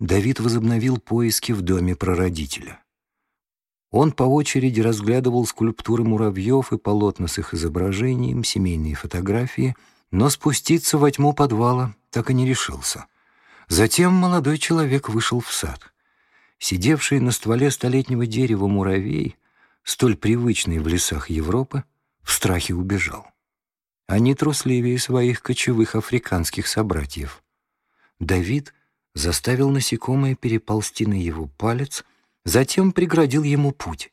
Давид возобновил поиски в доме прародителя. Он по очереди разглядывал скульптуры муравьев и полотна с их изображением, семейные фотографии, но спуститься во тьму подвала так и не решился. Затем молодой человек вышел в сад. Сидевший на стволе столетнего дерева муравей, столь привычный в лесах Европы, в страхе убежал. Они трусливее своих кочевых африканских собратьев. Давид заставил насекомое переползти на его палец, затем преградил ему путь.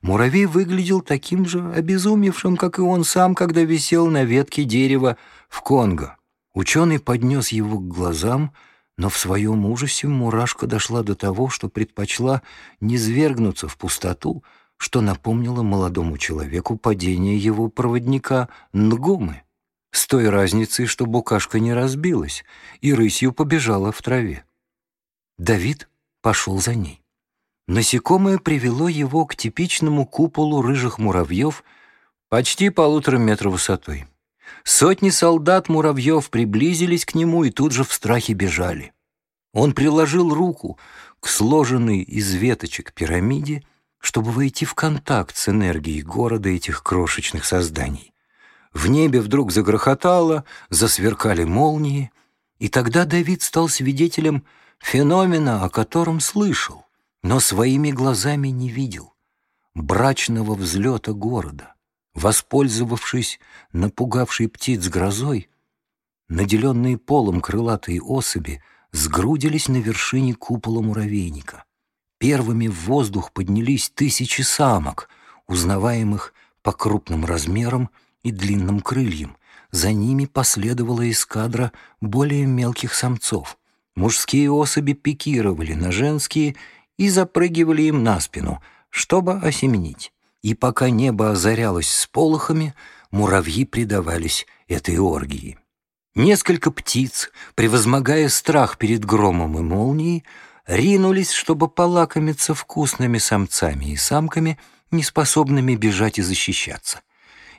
Муравей выглядел таким же обезумевшим, как и он сам, когда висел на ветке дерева в Конго. Ученый поднес его к глазам, но в своем ужасе мурашка дошла до того, что предпочла низвергнуться в пустоту, что напомнило молодому человеку падение его проводника Нгумы. С той разницей, что букашка не разбилась и рысью побежала в траве. Давид пошел за ней. Насекомое привело его к типичному куполу рыжих муравьев почти полутора метров высотой. Сотни солдат-муравьев приблизились к нему и тут же в страхе бежали. Он приложил руку к сложенной из веточек пирамиде, чтобы войти в контакт с энергией города этих крошечных созданий. В небе вдруг загрохотало, засверкали молнии, и тогда Давид стал свидетелем феномена, о котором слышал, но своими глазами не видел — брачного взлета города. Воспользовавшись напугавшей птиц грозой, наделенные полом крылатые особи сгрудились на вершине купола муравейника. Первыми в воздух поднялись тысячи самок, узнаваемых по крупным размерам и длинным крыльям. За ними последовала эскадра более мелких самцов. Мужские особи пикировали на женские и запрыгивали им на спину, чтобы осеменить и пока небо озарялось сполохами, муравьи предавались этой оргии. Несколько птиц, превозмогая страх перед громом и молнией, ринулись, чтобы полакомиться вкусными самцами и самками, неспособными бежать и защищаться.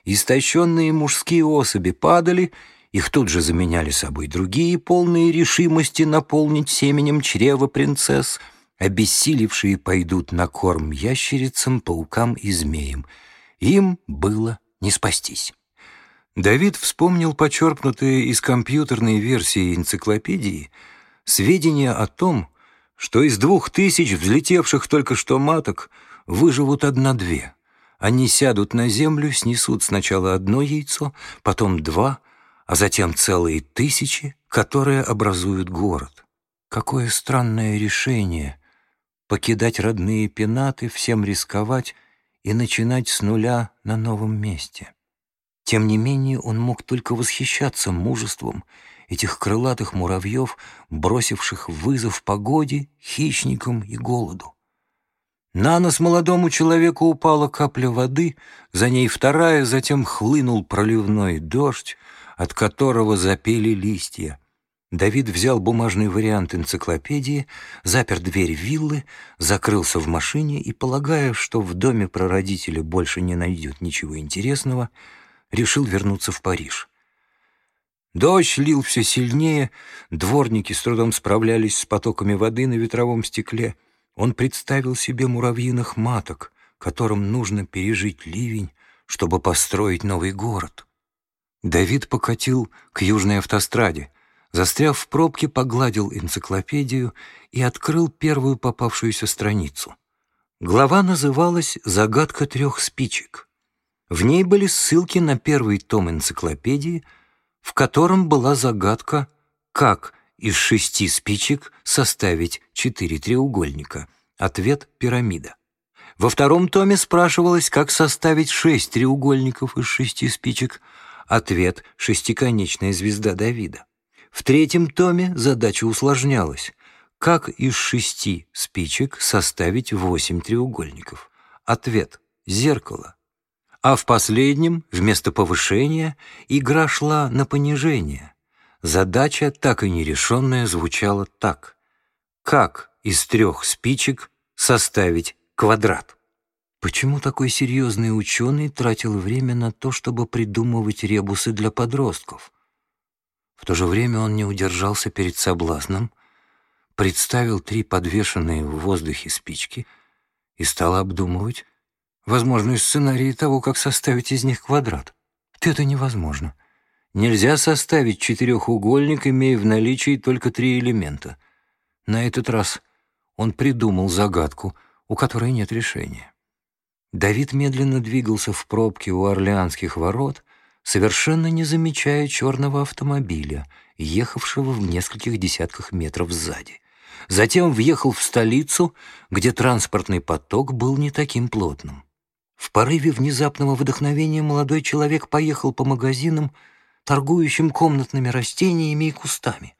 Истощенные мужские особи падали, их тут же заменяли собой другие, полные решимости наполнить семенем чрева принцесс — обессилевшие пойдут на корм ящерицам, паукам и змеям. Им было не спастись. Давид вспомнил почерпнутые из компьютерной версии энциклопедии сведения о том, что из двух тысяч взлетевших только что маток выживут одна-две. Они сядут на землю, снесут сначала одно яйцо, потом два, а затем целые тысячи, которые образуют город. Какое странное решение покидать родные пенаты, всем рисковать и начинать с нуля на новом месте. Тем не менее он мог только восхищаться мужеством этих крылатых муравьев, бросивших вызов погоде, хищникам и голоду. На нос молодому человеку упала капля воды, за ней вторая, затем хлынул проливной дождь, от которого запели листья. Давид взял бумажный вариант энциклопедии, запер дверь виллы, закрылся в машине и, полагая, что в доме прародителя больше не найдет ничего интересного, решил вернуться в Париж. Дождь лил все сильнее, дворники с трудом справлялись с потоками воды на ветровом стекле. Он представил себе муравьиных маток, которым нужно пережить ливень, чтобы построить новый город. Давид покатил к южной автостраде — Застряв в пробке, погладил энциклопедию и открыл первую попавшуюся страницу. Глава называлась «Загадка трех спичек». В ней были ссылки на первый том энциклопедии, в котором была загадка «Как из шести спичек составить четыре треугольника?» Ответ — пирамида. Во втором томе спрашивалось, как составить шесть треугольников из шести спичек. Ответ — шестиконечная звезда Давида. В третьем томе задача усложнялась. Как из шести спичек составить восемь треугольников? Ответ — зеркало. А в последнем, вместо повышения, игра шла на понижение. Задача, так и нерешенная, звучала так. Как из трех спичек составить квадрат? Почему такой серьезный ученый тратил время на то, чтобы придумывать ребусы для подростков? В то же время он не удержался перед соблазном представил три подвешенные в воздухе спички и стал обдумывать возможные сценарии того, как составить из них квадрат. Это невозможно. Нельзя составить четырехугольник, имея в наличии только три элемента. На этот раз он придумал загадку, у которой нет решения. Давид медленно двигался в пробке у Орлеанских ворот, совершенно не замечая черного автомобиля, ехавшего в нескольких десятках метров сзади. Затем въехал в столицу, где транспортный поток был не таким плотным. В порыве внезапного вдохновения молодой человек поехал по магазинам, торгующим комнатными растениями и кустами.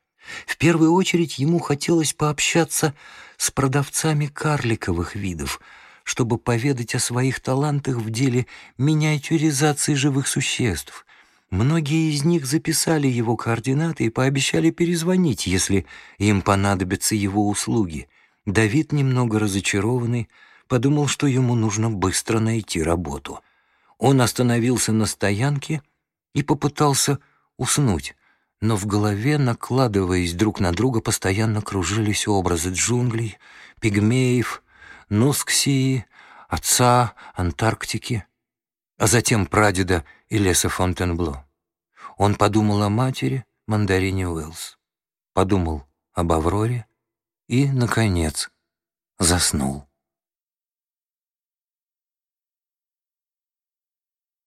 В первую очередь ему хотелось пообщаться с продавцами карликовых видов, чтобы поведать о своих талантах в деле миниатюризации живых существ. Многие из них записали его координаты и пообещали перезвонить, если им понадобятся его услуги. Давид, немного разочарованный, подумал, что ему нужно быстро найти работу. Он остановился на стоянке и попытался уснуть, но в голове, накладываясь друг на друга, постоянно кружились образы джунглей, пигмеев, Нусксии, отца, Антарктики, а затем прадеда и леса Фонтенбло. Он подумал о матери, мандарине Уэллс, подумал об Авроре и, наконец, заснул.